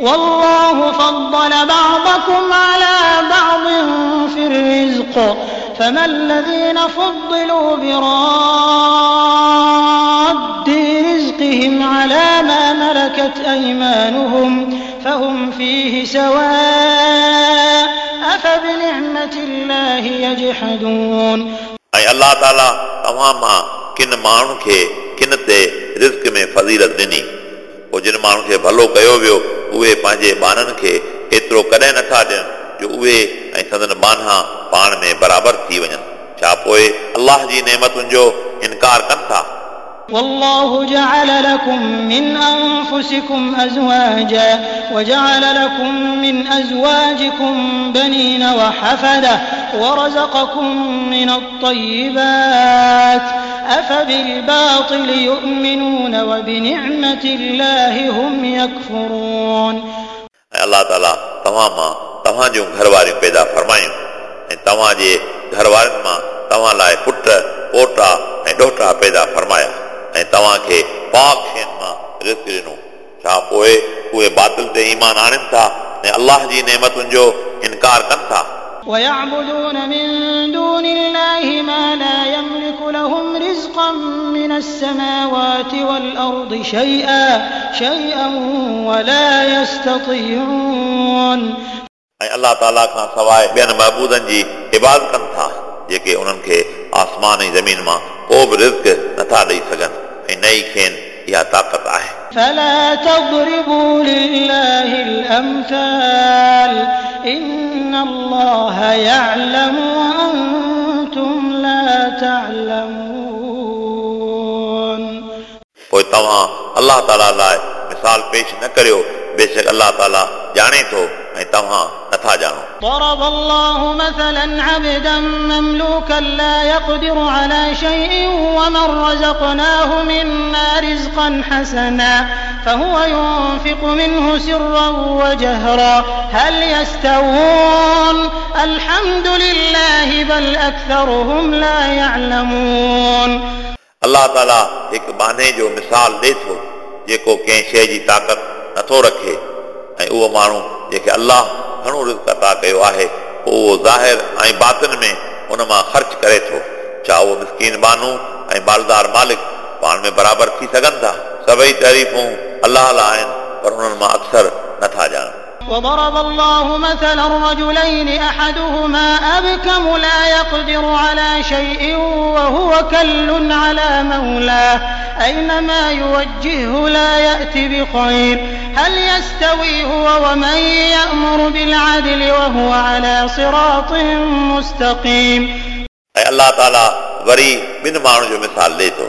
والله فضل بعضكم على بعض في الرزق فما الذين فضلوا براد رزقهم على ما ملكت أيمانهم فهم فيه سواء أفبنعمة الله يجحدون. أي الله تعالى تماما كن مانو کي كن تي رزق من فضيلة دني وجن جن مانو کي اهي پنهنجي ٻارن کي ايترو ڪڏهن نٿا ڏين جو اهي ۽ سندن بانا پاڻ ۾ برابر ٿي وڃن. ڇا پوءِ الله جي نيمتن جو انڪار ڪن ٿا والله جعل لكم من أنفسكم أزواجا وجعل لكم من أزواجكم بنين وحفدة ورزقكم من الطيبات أفبالباطل يؤمنون وبنعمة الله هم يكفرون अलाह ताला तव्हां मां तव्हां जूं घर वारियूं पैदा फरमायूं ऐं तव्हां जे घर वारनि मां तव्हां लाइ पुट पोटा ऐं ॾोहिटा पैदा फरमाया ऐं तव्हांखे पाक शयुनि मां रिस्क ॾिनो छा पोइ उहे बातिल ते ईमान आणनि था ऐं अलाह जी नेमतुनि जो इनकार कनि था ويعبدون من دون الله ما لا يملك لهم رزقا من السماوات والأرض شيئا شيئا ولا يستطيعون ऐं अलाह ताला खां सवाइ ॿियनि महबूदनि जी इबादत कनि था जेके उन्हनि खे आसमान ऐं ज़मीन मां को बि रिस्क नथा ॾेई सघनि میں نئی کھین یا طاقت آئے۔ فلا تضربوا لله الأمثال إن الله يعلم وأنتم لا تعلمون۔ کوئی تمہاں اللہ تعالیٰ لائے مثال پیش نہ کریو بے شک اللہ تعالیٰ جانے تو ऐं तव्हां नथा ॼाणो ضرب الله مثلا عبدا مملوكا لا يقدر على شيء ومن رزقناه منا رزقا حسنا فهو ينفق منه سرا وجهرا هل يستوون الحمد لله بل أكثرهم لا يعلمون अलाह ताला हिकु बाने जो मिसाल ॾे थो जेको कंहिं शइ जी ताक़त नथो रखे ऐं उहो माण्हू جنهن کي الله گهڻو رزق عطا ڪيو آهي اهو ظاهر ۽ باطن ۾ ان مان خرچ ڪري ٿو ڇا اهو مسڪين ٻانهو ۽ مالدار مالڪ پاڻ ۾ برابر ٿي سگهن ٿا سڀئي تعريفون الله لاءِ آهن پر انهن مان اڪثر نٿا ڄاڻن وضرب الله مثلا رجلين أحدهما أبكم لا يقدر على شيء وهو كل على مولاه أينما يوجهه لا يأتي بخير هل يستوي هو ومن يأمر بالعدل وهو على صراط مستقيم ऐं अलाह ताला वरी ॿिनि माण्हुनि जो मिसाल ॾे थो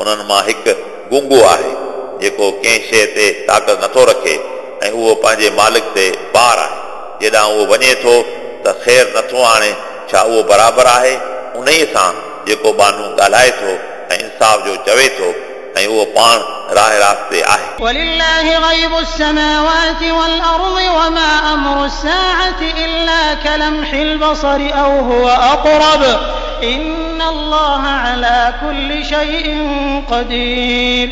उन्हनि मां हिकु गुंगो आहे जेको कंहिं शइ ते ताक़त नथो रखे ऐं उहो पंहिंजे मालिक ते ॿार आहे जेॾां उहो वञे थो त ख़ैर नथो आणे छा उहो बराबरि आहे उन ई सां जेको बानू ॻाल्हाए थो ऐं इंसाफ़ जो चवे थो ऐं उहो पाण राह रास्ते आहे ولله غيب السماوات والأرض وما أمر الساعة إلا كلمح البصر أو هو أقرب إن الله على كل شيء قدير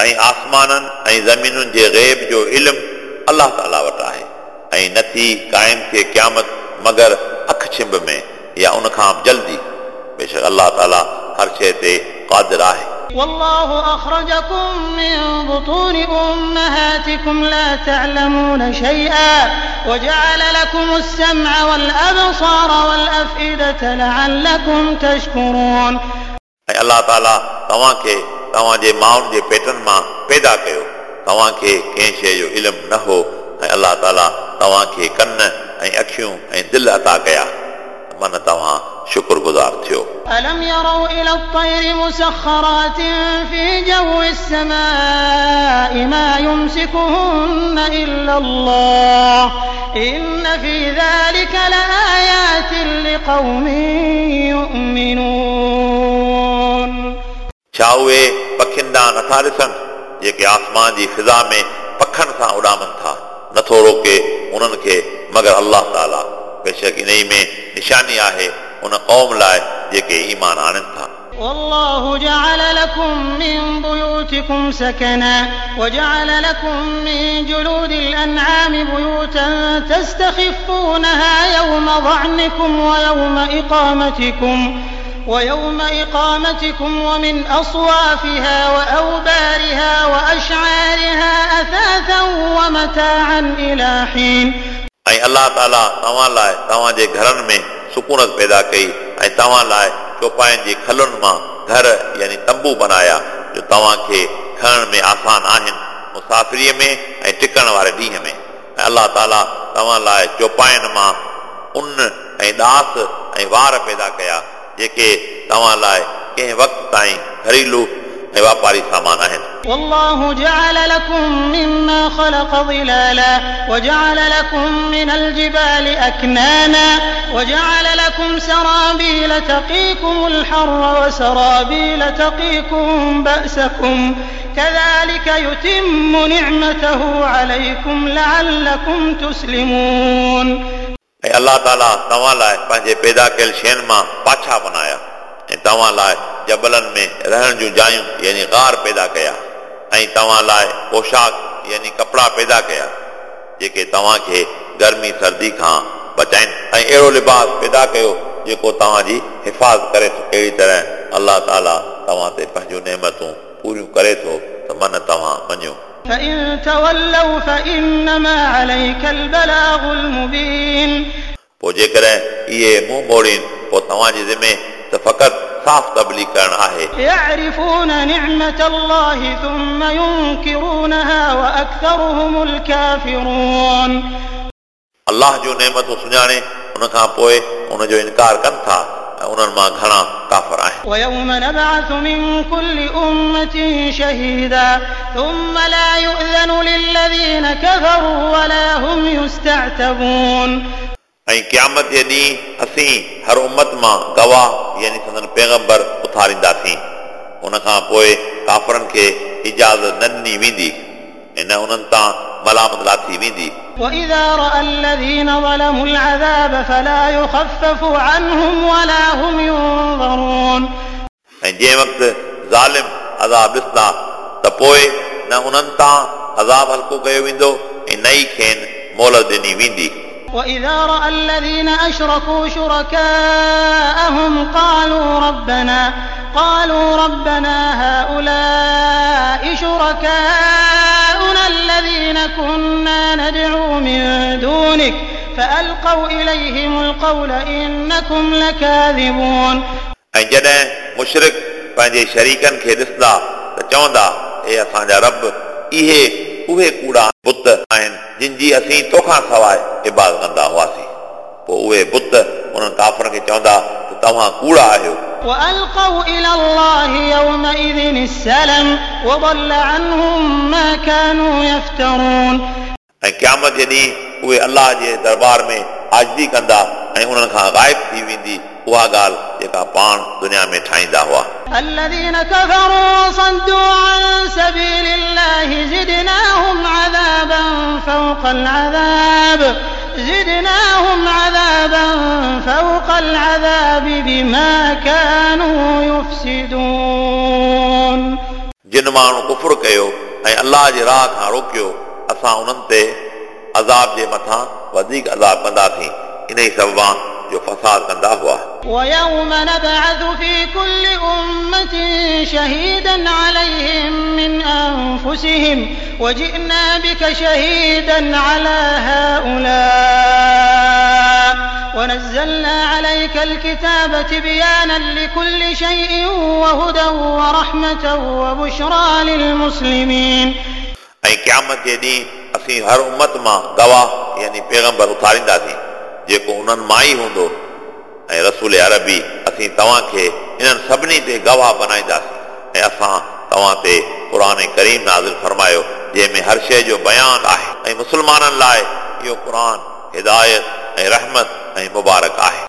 ऐं आसमाननि ऐं ज़मीनुनि जे ग़ैब जो इल्मु अलाह ताला वटि आहे ऐं नथी क़ाइमु थिए क़यामत मगर अखि छिंभ में या उन खां जल्दी बेशक अलाह ताला हर शइ ते क़ादिर आहे والله أخرجكم من بطون أمهاتكم لا تعلمون شيئا وجعل لكم السمع والأبصار والأفئدة لعلكم تشكرون ऐं अलाह ताला तव्हांखे तव्हांजे माउनि जे पेटनि मां पैदा कयो तव्हांखे कंहिं शइ जो इल्मु न हो ऐं अलाह ताला तव्हांखे कन ऐं अखियूं ऐं दिलि अता कया मन तव्हां शुक्रगुज़ार थियो ألم يروا إلى الطير مسخرات في جو السماء ما يمسكهن إلا الله إن في ذلك لآيات لقوم يؤمنون छा उहे पखियुनि ॾांहुं नथा ॾिसनि जेके आसमान जी फिज़ा में पखनि सां उॾामनि था नथो रोके उन्हनि खे मगर अलाह ताला बेशक इन ई में निशानी आहे उन क़ौम लाइ जेके ईमान आणनि था والله جعل لكم من بيوتكم سكنا وجعل لكم من جلود الأنعام بيوتا تستخفونها يوم ظعنكم ويوم إقامتكم ويوم إقامتكم ومن أصوافها وأوبارها وأشعارها أثاثا ومتاعا إلى حين ऐं अलाह ताला तव्हां लाइ तव्हांजे घरनि में सुकूनत पैदा कई ऐं तव्हां लाइ चौपाइनि जी खलुनि मां घर यानी तंबू बनाया जो तव्हांखे खणण में आसान आहिनि मुसाफ़िरीअ में ऐं टिकण वारे ॾींहं में ऐं अलाह ताला तव्हां लाइ चौपाइनि मां उन ऐं दास ऐं वार पैदा कया जेके तव्हां लाइ कंहिं वक़्त ताईं घरेलू ऐं वापारी सामान आहिनि والله جعل لكم مما خلق ظلالا وجعل لكم من الجبال أكنانا وجعل لكم سرابيل تقيكم الحر وسرابيل تقيكم بأسكم كذلك يتم نعمته عليكم لعلكم تسلمون ۽ الله تالا توهان لاءِ پنهنجي پيدا ڪيل شين مان پاڇا بنايا ۽ توهان لاءِ جبلن ۾ رهڻ جون جايون يعني گار پيدا ڪيا. ۽ توهان لاءِ پوشاڪ يعني ڪپڙا پيدا ڪيا جيڪي توهان کي گرمي سردي کان بچائن. ۽ اهڙو لباس پيدا ڪيو جيڪو توهان جي حفاظت ڪري ٿو. اهڙي طرح الله تعاليٰ توهان تي پنهنجون نيمتون پوريون ڪري ٿو ته من توهان مڃيو فإن تولوا فإنما عليك البلاغ المبين पोइ जेकॾहिं इहे मुंहुं मोड़ीनि पोइ तव्हांजे ज़िमे त फ़क़ति साफ़ तबलीग करणु आहे يعرفون نعمة الله ثم ينكرونها وأكثرهم الكافرون अलाह जूं नेमतूं सुञाणे उन खां पोइ उन जो इनकार कनि था ऐं उन्हनि मां घणा काफ़र आहिनि ويوم نبعث من كل أمة شهيدا ثم لا يؤذن للذين كفروا ولا هم يستعتبون ऐं क़यामत जे ॾींहुं असीं हर उमत मां गवाह यानी संदन पैगंबर उथारींदासीं उन खां पोइ काफ़रनि खे इजाज़त न ॾिनी वेंदी ऐं न उन्हनि तां मलामत लाथी वेंदी وإذا رأى الذين ظلموا العذاب فلا يخفف عنهم ولا هم ينظرون ऐं जंहिं वक़्तु ज़ालिम अज़ाब ॾिसंदा त पोइ न उन्हनि तां अज़ाब हल्को कयो वेंदो ऐं न ई खेनि मोहलत ॾिनी वेंदी وإذا رأى الذين أشركوا شركاءهم قالوا ربنا قالوا ربنا هؤلاء شركاؤنا الذين كنا ندعو من دونك فألقوا إليهم القول إنكم لكاذبون ऐं जॾहिं मुशरिक पंहिंजे शरीकनि खे ॾिसंदा त चवंदा हे असांजा रब इहे उहे कूड़ा बुत आहिनि जिन जी असीं तोखां सवाइ इबाद कंदा हुआसीं पोइ उहे बुत उन्हनि काफ़रनि खे चवंदा त तव्हां कूड़ा आहियो وألقوا إلى الله يومئذ السلم وضل عنهم ما كانوا يفترون ऐं क़यामत जे ॾींहुं उहे अलाह जे दरबार में हाज़री कंदा ऐं उन्हनि खां ग़ाइब थी वेंदी उहा ॻाल्हि जेका पाण दुनिया में ठाहींदा हुआ الذين كفروا وصدوا عن سبيل الله زدناهم عذابا فوق العذاب زدناهم عذابا فوق العذاب بما كانوا يفسدون जिन माण्हू कुफुर कयो ऐं अलाह जे राह खां रोकियो असां उन्हनि ते अज़ाब जे मथां वधीक अज़ाब कंदासीं इन ई सबबां जो फसाद कंदा हुआ ويوم نبعث في كل أمة شهيدا عليهم من أنفسهم وجئنا بك شهيدا على هؤلاء ونزلنا عليك الكتاب تبيانا لكل شيء وهدى ورحمة وبشرى للمسلمين ऐं क़यामत जे ॾींहुं असीं हर उमत मां गवाह यानी पैगंबर उथारींदासीं جيڪو انهن مان ئي هوندو. ۽ رسول عربي اسين توهان کي انهن سڀني تي گواهه بنائينداسين ۽ اسان توهان تي قر ڪريم نازل فرمايو جنهن ۾ هر شيءِ جو بيان آهي. ۽ مسلمانن لاءِ اهو قر هدايت ۽ رحمت ۽ مبارڪ آهي